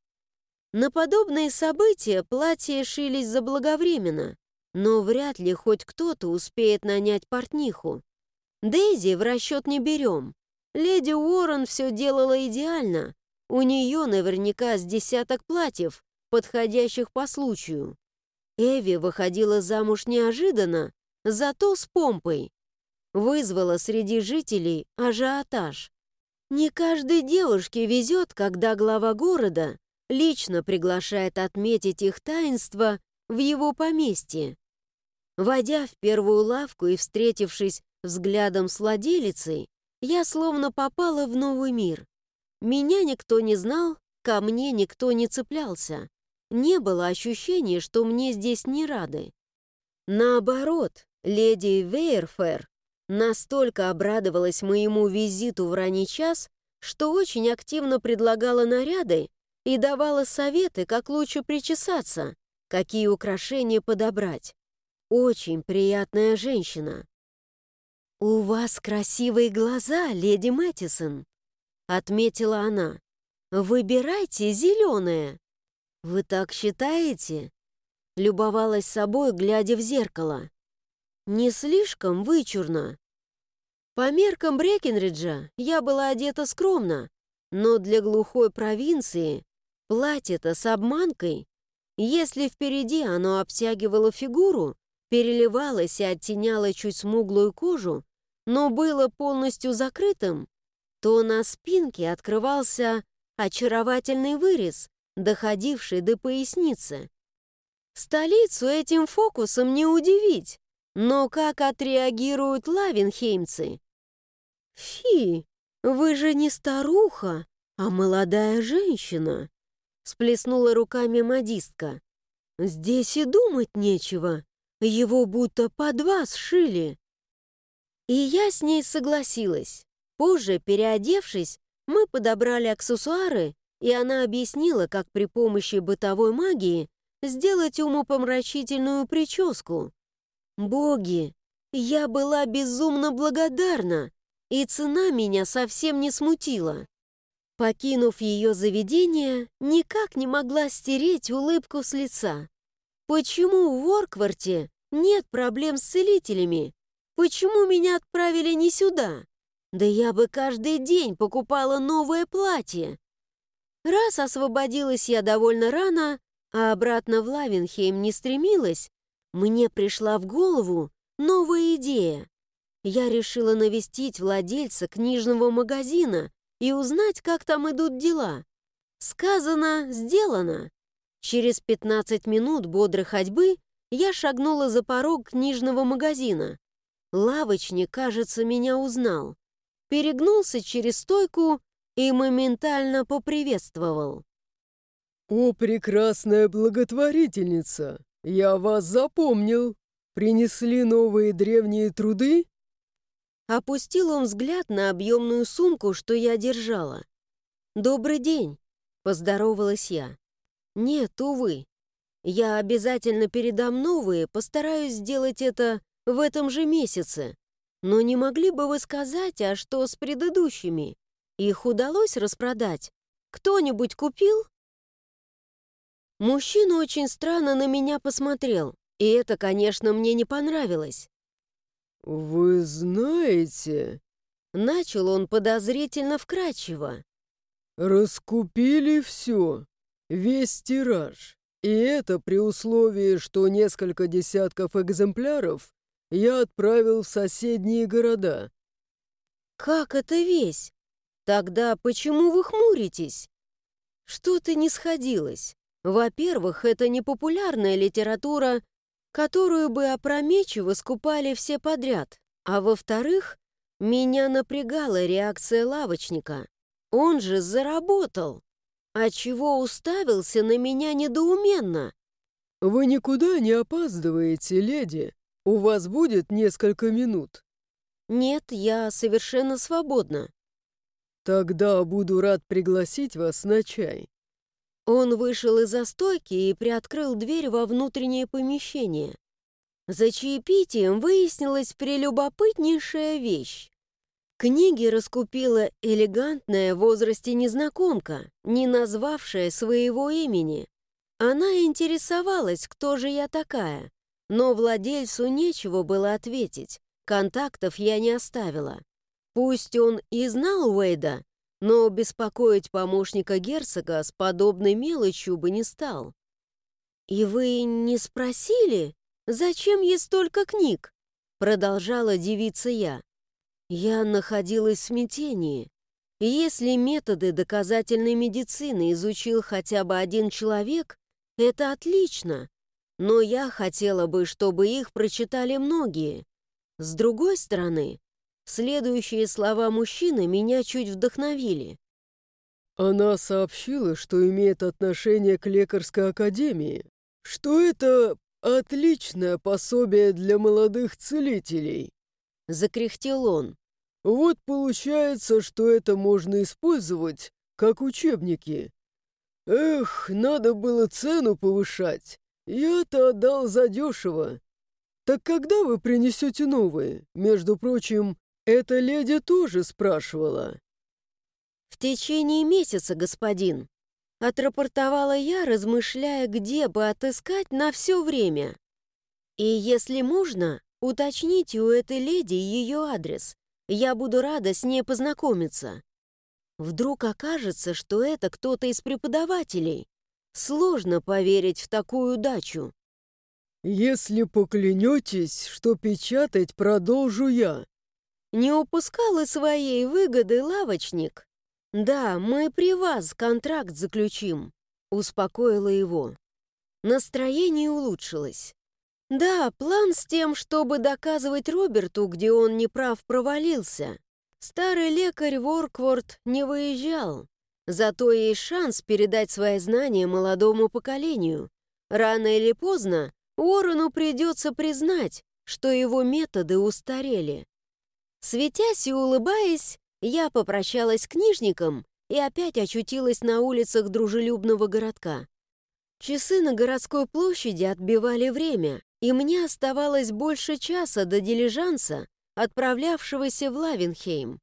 На подобные события платья шились заблаговременно, но вряд ли хоть кто-то успеет нанять портниху. Дейзи в расчет не берем. Леди Уоррен все делала идеально, у нее наверняка с десяток платьев, подходящих по случаю. Эви выходила замуж неожиданно, зато с помпой. Вызвала среди жителей ажиотаж. Не каждой девушке везет, когда глава города лично приглашает отметить их таинство в его поместье. Войдя в первую лавку и встретившись взглядом с владелицей, я словно попала в новый мир. Меня никто не знал, ко мне никто не цеплялся. Не было ощущения, что мне здесь не рады. Наоборот, леди Вейерфер настолько обрадовалась моему визиту в ранний час, что очень активно предлагала наряды и давала советы, как лучше причесаться, какие украшения подобрать. Очень приятная женщина. «У вас красивые глаза, леди Мэттисон», — отметила она. «Выбирайте зеленое». «Вы так считаете?» Любовалась собой, глядя в зеркало. «Не слишком вычурно?» По меркам Брекенриджа я была одета скромно, но для глухой провинции платье-то с обманкой. Если впереди оно обтягивало фигуру, переливалось и оттеняло чуть смуглую кожу, но было полностью закрытым, то на спинке открывался очаровательный вырез, доходивший до поясницы. Столицу этим фокусом не удивить, но как отреагируют лавенхеймцы? «Фи, вы же не старуха, а молодая женщина!» Сплеснула руками модистка. «Здесь и думать нечего. Его будто под вас шили». И я с ней согласилась. Позже, переодевшись, мы подобрали аксессуары, и она объяснила, как при помощи бытовой магии сделать умопомрачительную прическу. Боги, я была безумно благодарна, и цена меня совсем не смутила. Покинув ее заведение, никак не могла стереть улыбку с лица. Почему в Оркварте нет проблем с целителями? Почему меня отправили не сюда? Да я бы каждый день покупала новое платье. Раз освободилась я довольно рано, а обратно в Лавенхейм не стремилась, мне пришла в голову новая идея. Я решила навестить владельца книжного магазина и узнать, как там идут дела. Сказано, сделано. Через 15 минут бодрой ходьбы я шагнула за порог книжного магазина. Лавочник, кажется, меня узнал. Перегнулся через стойку и моментально поприветствовал. «О, прекрасная благотворительница! Я вас запомнил! Принесли новые древние труды?» Опустил он взгляд на объемную сумку, что я держала. «Добрый день!» — поздоровалась я. «Нет, увы. Я обязательно передам новые, постараюсь сделать это в этом же месяце. Но не могли бы вы сказать, а что с предыдущими? Их удалось распродать? Кто-нибудь купил?» Мужчина очень странно на меня посмотрел, и это, конечно, мне не понравилось. «Вы знаете...» Начал он подозрительно вкрадчиво. «Раскупили все, весь тираж. И это при условии, что несколько десятков экземпляров я отправил в соседние города». «Как это весь? Тогда почему вы хмуритесь?» Что-то не сходилось. Во-первых, это не популярная литература, которую бы опрометчиво скупали все подряд. А во-вторых, меня напрягала реакция лавочника. Он же заработал. А чего уставился на меня недоуменно? «Вы никуда не опаздываете, леди. У вас будет несколько минут». «Нет, я совершенно свободна». «Тогда буду рад пригласить вас на чай». Он вышел из застойки и приоткрыл дверь во внутреннее помещение. За чаепитием выяснилась прелюбопытнейшая вещь. Книги раскупила элегантная в возрасте незнакомка, не назвавшая своего имени. Она интересовалась, кто же я такая, но владельцу нечего было ответить, контактов я не оставила. Пусть он и знал Уэйда, но беспокоить помощника герцога с подобной мелочью бы не стал. «И вы не спросили, зачем ей столько книг?» Продолжала девица я. Я находилась в смятении. Если методы доказательной медицины изучил хотя бы один человек, это отлично. Но я хотела бы, чтобы их прочитали многие. С другой стороны, Следующие слова мужчины меня чуть вдохновили. Она сообщила, что имеет отношение к лекарской академии, что это отличное пособие для молодых целителей. Закряхтел он. Вот получается, что это можно использовать как учебники. Эх, надо было цену повышать. Я-то отдал задешево. Так когда вы принесете новые? Между прочим, «Эта леди тоже спрашивала». «В течение месяца, господин». отрапортовала я, размышляя, где бы отыскать на все время. И если можно, уточните у этой леди ее адрес. Я буду рада с ней познакомиться. Вдруг окажется, что это кто-то из преподавателей. Сложно поверить в такую удачу. «Если поклянетесь, что печатать продолжу я». Не упускал и своей выгоды лавочник. «Да, мы при вас контракт заключим», — успокоила его. Настроение улучшилось. Да, план с тем, чтобы доказывать Роберту, где он неправ, провалился. Старый лекарь Воркворд не выезжал. Зато есть шанс передать свои знания молодому поколению. Рано или поздно Уоррену придется признать, что его методы устарели. Светясь и улыбаясь, я попрощалась с книжником и опять очутилась на улицах дружелюбного городка. Часы на городской площади отбивали время, и мне оставалось больше часа до дилижанса, отправлявшегося в Лавенхейм.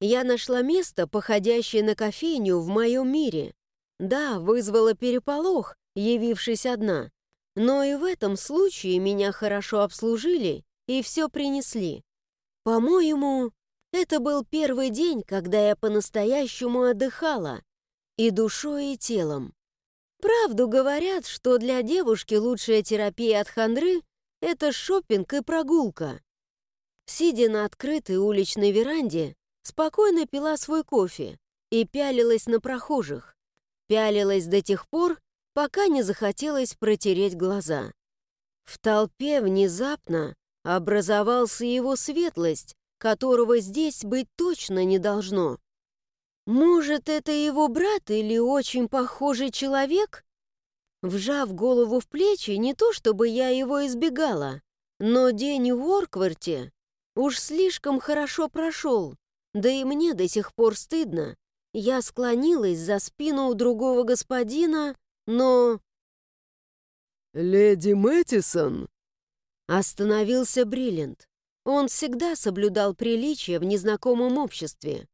Я нашла место, походящее на кофейню в моем мире. Да, вызвала переполох, явившись одна, но и в этом случае меня хорошо обслужили и все принесли. По-моему, это был первый день, когда я по-настоящему отдыхала, и душой, и телом. Правду говорят, что для девушки лучшая терапия от хандры — это шопинг и прогулка. Сидя на открытой уличной веранде, спокойно пила свой кофе и пялилась на прохожих. Пялилась до тех пор, пока не захотелось протереть глаза. В толпе внезапно образовался его светлость, которого здесь быть точно не должно. Может, это его брат или очень похожий человек? Вжав голову в плечи, не то чтобы я его избегала, но день в Оркварте уж слишком хорошо прошел, да и мне до сих пор стыдно. Я склонилась за спину у другого господина, но... «Леди Мэттисон!» Остановился Бриллиант. Он всегда соблюдал приличие в незнакомом обществе.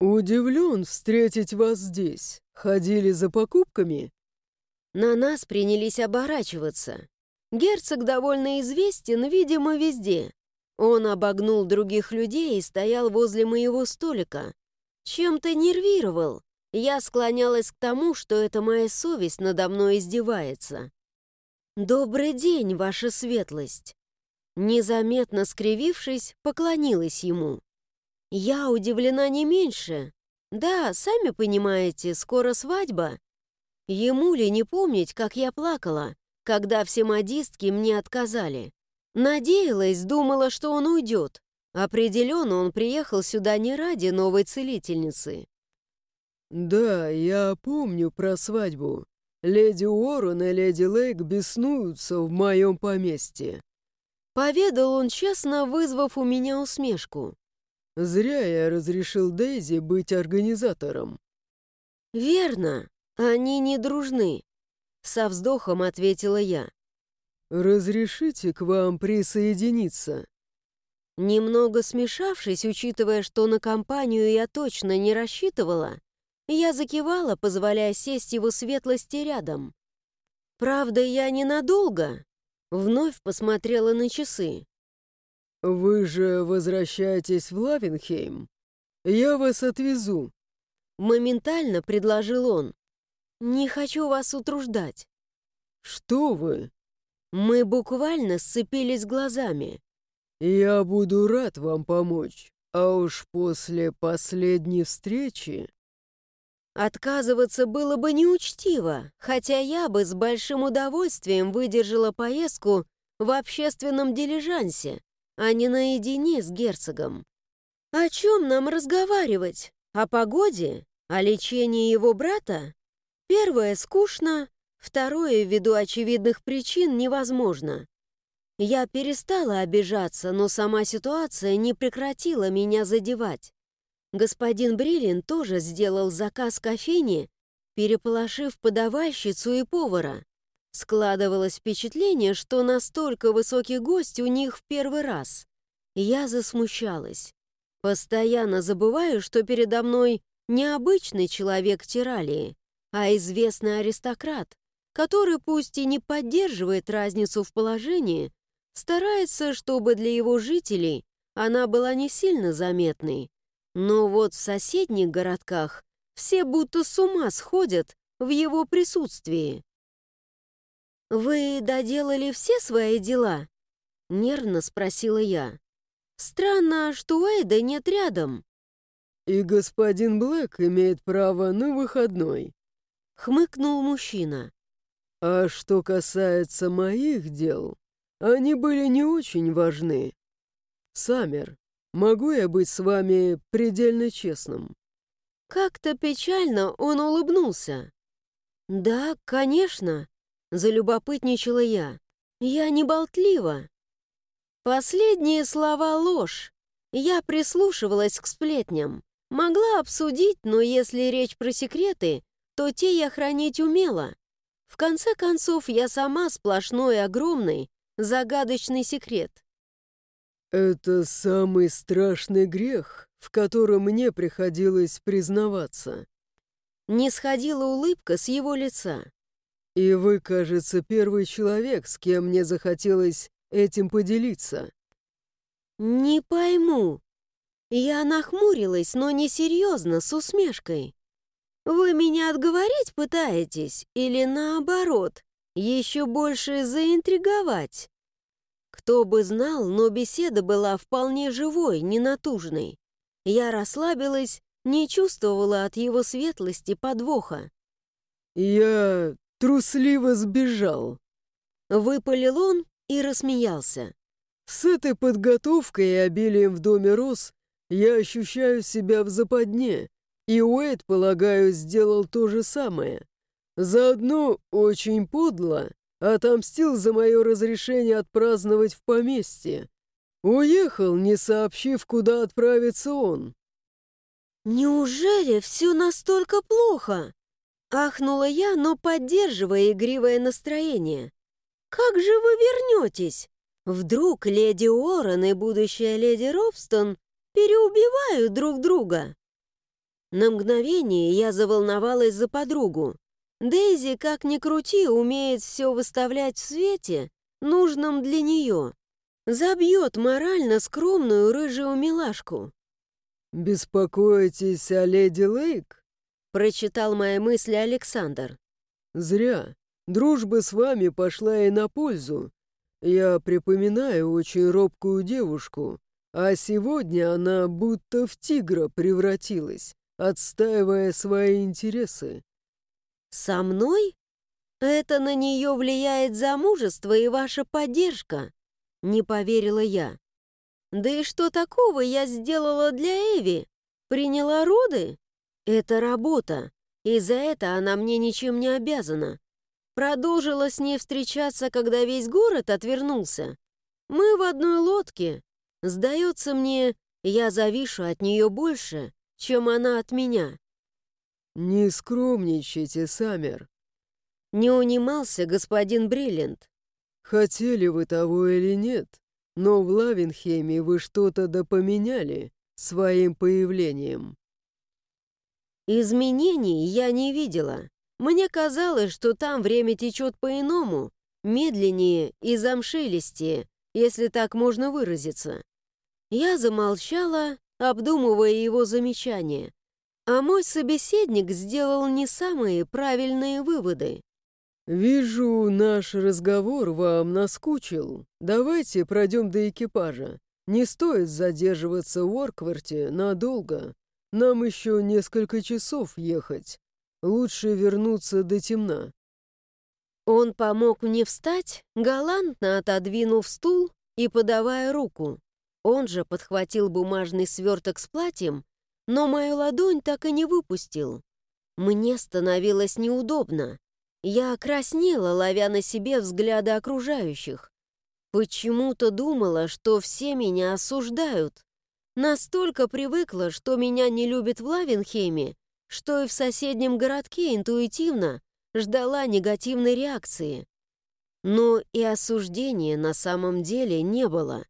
«Удивлен встретить вас здесь. Ходили за покупками?» На нас принялись оборачиваться. Герцог довольно известен, видимо, везде. Он обогнул других людей и стоял возле моего столика. Чем-то нервировал. Я склонялась к тому, что это моя совесть надо мной издевается. «Добрый день, ваша светлость!» Незаметно скривившись, поклонилась ему. Я удивлена не меньше. Да, сами понимаете, скоро свадьба. Ему ли не помнить, как я плакала, когда все модистки мне отказали? Надеялась, думала, что он уйдет. Определенно он приехал сюда не ради новой целительницы. «Да, я помню про свадьбу. Леди Уоррен и леди Лейк беснуются в моем поместье». Поведал он честно, вызвав у меня усмешку. «Зря я разрешил Дейзи быть организатором». «Верно. «Они не дружны», — со вздохом ответила я. «Разрешите к вам присоединиться?» Немного смешавшись, учитывая, что на компанию я точно не рассчитывала, я закивала, позволяя сесть его светлости рядом. «Правда, я ненадолго», — вновь посмотрела на часы. «Вы же возвращаетесь в Лавенхейм? Я вас отвезу», — моментально предложил он. «Не хочу вас утруждать». «Что вы?» Мы буквально сцепились глазами. «Я буду рад вам помочь, а уж после последней встречи...» Отказываться было бы неучтиво, хотя я бы с большим удовольствием выдержала поездку в общественном дилижансе, а не наедине с герцогом. О чем нам разговаривать? О погоде? О лечении его брата? Первое скучно, второе, ввиду очевидных причин, невозможно. Я перестала обижаться, но сама ситуация не прекратила меня задевать. Господин Брилин тоже сделал заказ кофейни, переполошив подавальщицу и повара. Складывалось впечатление, что настолько высокий гость у них в первый раз. Я засмущалась. Постоянно забываю, что передо мной необычный человек Тиралии, а известный аристократ, который пусть и не поддерживает разницу в положении, старается, чтобы для его жителей она была не сильно заметной. Но вот в соседних городках все будто с ума сходят в его присутствии. «Вы доделали все свои дела?» — нервно спросила я. «Странно, что Уэйда нет рядом». «И господин Блэк имеет право на выходной», — хмыкнул мужчина. «А что касается моих дел, они были не очень важны. Саммер, могу я быть с вами предельно честным?» Как-то печально он улыбнулся. «Да, конечно», — залюбопытничала я. «Я не болтлива». Последние слова — ложь. Я прислушивалась к сплетням. Могла обсудить, но если речь про секреты, то те я хранить умела. В конце концов, я сама сплошной огромный, загадочный секрет. «Это самый страшный грех, в котором мне приходилось признаваться». Не сходила улыбка с его лица. «И вы, кажется, первый человек, с кем мне захотелось этим поделиться». «Не пойму». Я нахмурилась, но не серьезно, с усмешкой. «Вы меня отговорить пытаетесь или наоборот, еще больше заинтриговать?» Кто бы знал, но беседа была вполне живой, ненатужной. Я расслабилась, не чувствовала от его светлости подвоха. «Я трусливо сбежал», — выпалил он и рассмеялся. «С этой подготовкой и обилием в доме роз я ощущаю себя в западне, и Уэйд, полагаю, сделал то же самое. Заодно очень подло отомстил за мое разрешение отпраздновать в поместье. Уехал, не сообщив, куда отправится он. «Неужели все настолько плохо?» Ахнула я, но поддерживая игривое настроение. «Как же вы вернетесь? Вдруг леди Уоррен и будущая леди Робстон переубивают друг друга?» На мгновение я заволновалась за подругу. Дейзи, как ни крути, умеет все выставлять в свете, нужном для нее. Забьет морально скромную рыжую милашку. «Беспокоитесь о леди Лейк?» Прочитал мои мысли Александр. «Зря. Дружба с вами пошла ей на пользу. Я припоминаю очень робкую девушку, а сегодня она будто в тигра превратилась, отстаивая свои интересы. «Со мной? Это на нее влияет замужество и ваша поддержка», — не поверила я. «Да и что такого я сделала для Эви? Приняла роды? Это работа, и за это она мне ничем не обязана. Продолжила с ней встречаться, когда весь город отвернулся. Мы в одной лодке. Сдается мне, я завишу от нее больше, чем она от меня. «Не скромничайте, Саммер!» Не унимался господин Бриллиант. «Хотели вы того или нет, но в Лавенхеме вы что-то допоменяли своим появлением». Изменений я не видела. Мне казалось, что там время течет по-иному, медленнее и замшелестее, если так можно выразиться. Я замолчала, обдумывая его замечания, а мой собеседник сделал не самые правильные выводы. «Вижу, наш разговор вам наскучил. Давайте пройдем до экипажа. Не стоит задерживаться в Оркварте надолго. Нам еще несколько часов ехать. Лучше вернуться до темна». Он помог мне встать, галантно отодвинув стул и подавая руку. Он же подхватил бумажный сверток с платьем но мою ладонь так и не выпустил. Мне становилось неудобно. Я краснела, ловя на себе взгляды окружающих. Почему-то думала, что все меня осуждают. Настолько привыкла, что меня не любят в Лавенхеме, что и в соседнем городке интуитивно ждала негативной реакции. Но и осуждения на самом деле не было.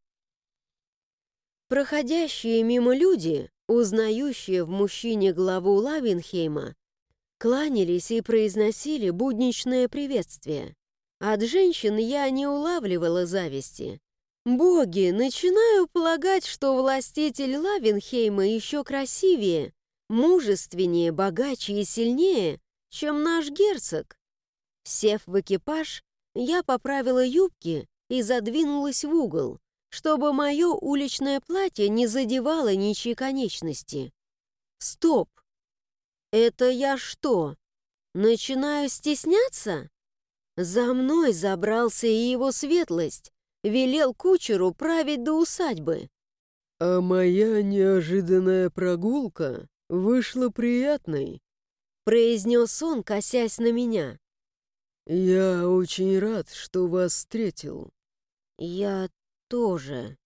Проходящие мимо люди Узнающие в мужчине главу Лавинхейма, кланялись и произносили будничное приветствие. От женщин я не улавливала зависти. Боги, начинаю полагать, что властитель Лавенхейма еще красивее, мужественнее, богаче и сильнее, чем наш герцог. Сев в экипаж, я поправила юбки и задвинулась в угол, чтобы мое уличное платье не задевало ничьи конечности. Стоп! Это я что, начинаю стесняться? За мной забрался и его светлость, велел кучеру править до усадьбы. А моя неожиданная прогулка вышла приятной, произнес он, косясь на меня. «Я очень рад, что вас встретил». «Я тоже».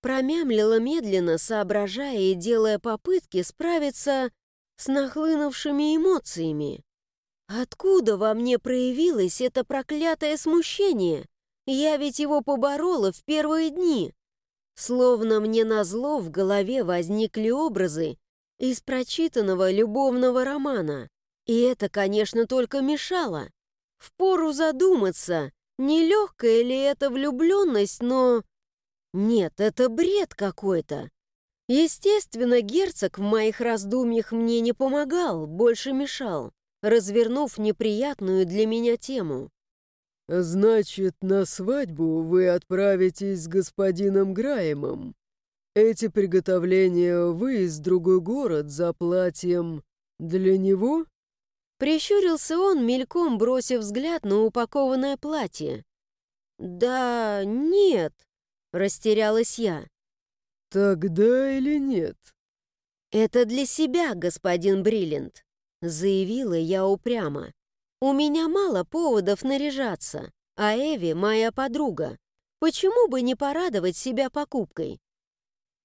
Промямлила медленно, соображая и делая попытки справиться с нахлынувшими эмоциями. Откуда во мне проявилось это проклятое смущение? Я ведь его поборола в первые дни. Словно мне назло в голове возникли образы из прочитанного любовного романа. И это, конечно, только мешало. Впору задуматься, нелегкая ли это влюбленность, но... Нет, это бред какой-то. Естественно, герцог в моих раздумьях мне не помогал, больше мешал, развернув неприятную для меня тему. «Значит, на свадьбу вы отправитесь с господином Граемом. Эти приготовления выезд в другой город за платьем для него?» Прищурился он, мельком бросив взгляд на упакованное платье. «Да нет», — растерялась я. «Тогда или нет?» «Это для себя, господин Бриллиант», — заявила я упрямо. «У меня мало поводов наряжаться, а Эви — моя подруга. Почему бы не порадовать себя покупкой?»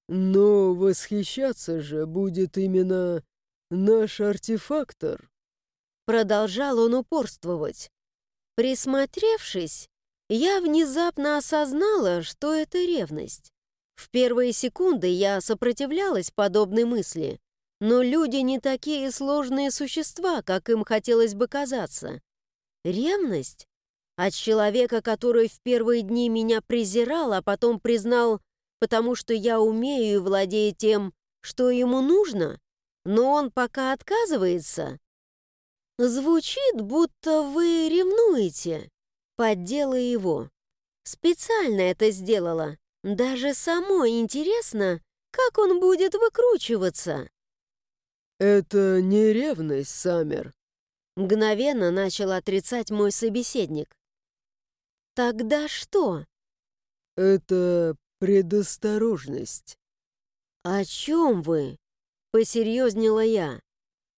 «Но восхищаться же будет именно наш артефактор», Продолжал он упорствовать. Присмотревшись, я внезапно осознала, что это ревность. В первые секунды я сопротивлялась подобной мысли, но люди не такие сложные существа, как им хотелось бы казаться. Ревность? От человека, который в первые дни меня презирал, а потом признал, потому что я умею и владею тем, что ему нужно, но он пока отказывается. Звучит, будто вы ревнуете. Поддела его. Специально это сделала. Даже самой интересно, как он будет выкручиваться. «Это не ревность, Саммер», — мгновенно начал отрицать мой собеседник. «Тогда что?» «Это предосторожность». «О чем вы?» — посерьезнела я.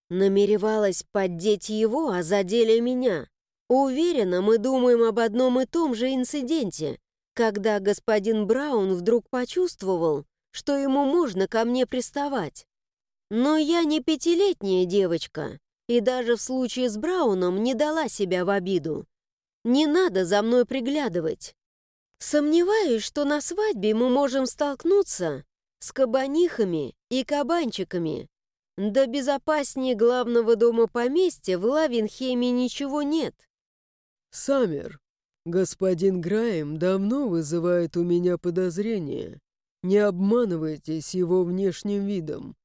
Намеревалась поддеть его, а задели меня. Уверена, мы думаем об одном и том же инциденте, когда господин Браун вдруг почувствовал, что ему можно ко мне приставать. Но я не пятилетняя девочка, и даже в случае с Брауном не дала себя в обиду. Не надо за мной приглядывать. Сомневаюсь, что на свадьбе мы можем столкнуться с кабанихами и кабанчиками, да безопаснее главного дома поместья в Лавенхеме ничего нет. Саммер, господин Граем давно вызывает у меня подозрения. Не обманывайтесь его внешним видом.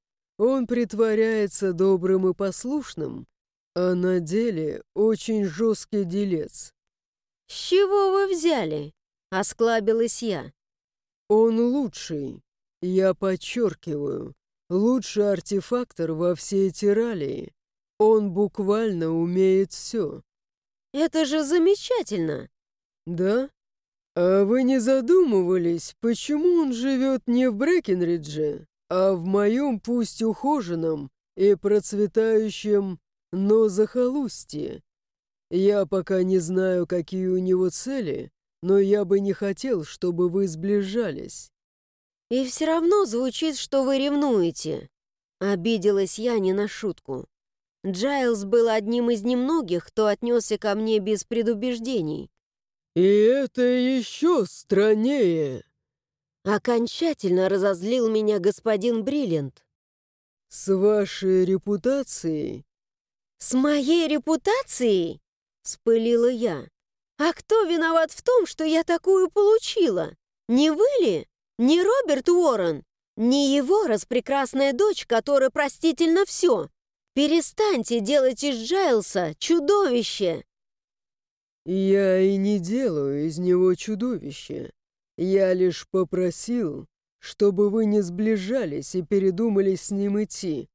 Он притворяется добрым и послушным, а на деле очень жесткий делец. «С чего вы взяли?» — осклабилась я. «Он лучший, я подчеркиваю. Лучший артефактор во всей Тиралии. Он буквально умеет все. Это же замечательно. Да? А вы не задумывались, почему он живет не в Брэкенридже, а в моем пусть ухоженном и процветающем, но захолустье? Я пока не знаю, какие у него цели, но я бы не хотел, чтобы вы сближались. И все равно звучит, что вы ревнуете. Обиделась я не на шутку. Джайлз был одним из немногих, кто отнесся ко мне без предубеждений. «И это еще страннее!» Окончательно разозлил меня господин Бриллиант. «С вашей репутацией «С моей репутацией?» — спылила я. «А кто виноват в том, что я такую получила? Не вы ли? Не Роберт Уоррен? Не его распрекрасная дочь, которая простительно все? Перестаньте делать из Джайлса чудовище!» «Я и не делаю из него чудовище. Я лишь попросил, чтобы вы не сближались и передумали с ним идти.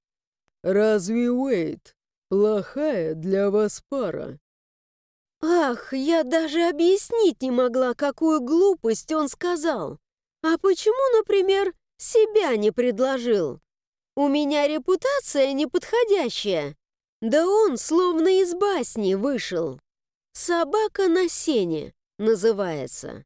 Разве Уэйт плохая для вас пара?» «Ах, я даже объяснить не могла, какую глупость он сказал. А почему, например, себя не предложил? У меня репутация неподходящая. Да он словно из басни вышел. «Собака на сене» называется.